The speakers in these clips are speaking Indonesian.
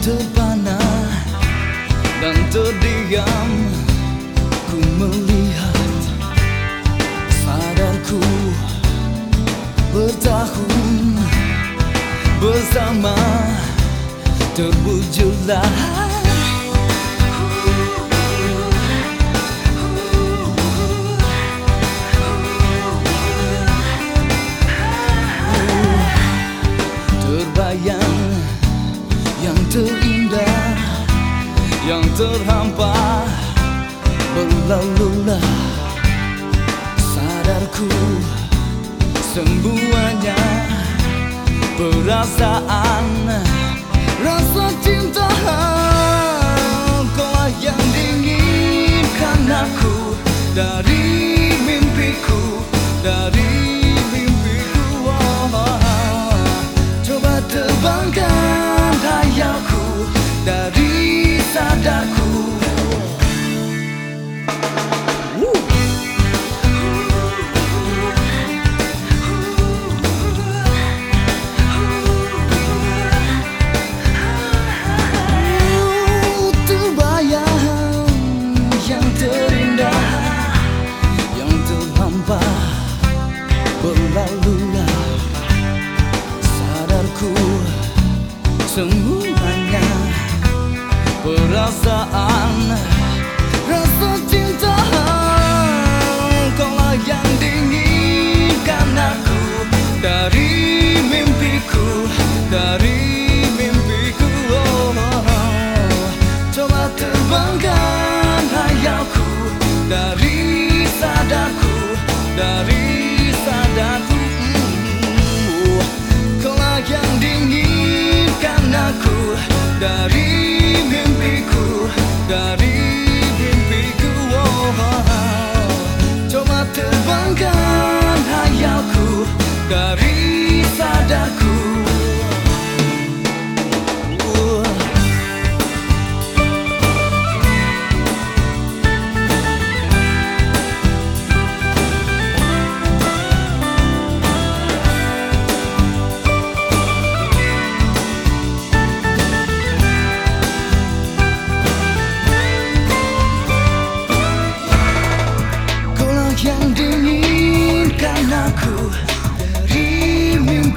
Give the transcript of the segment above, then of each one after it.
terpana dan terdiam. Ku melihat sadarku bertahun bersama Terbujurlah terindah Yang terhampar berlalulah Sadarku semuanya Perasaan Rasa cinta Kau yang dinginkan aku Dari mimpiku Dari mimpiku oh, Coba terbangkan hayalku Dari sadarku. Terbayang yang terindah Yang terhampar berlalulah Sadarku semuanya Perasaan hayalku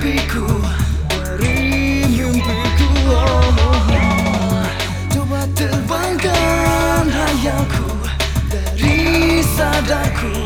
mimpiku Dari mimpiku oh, oh, oh. Coba terbangkan hayalku Dari sadarku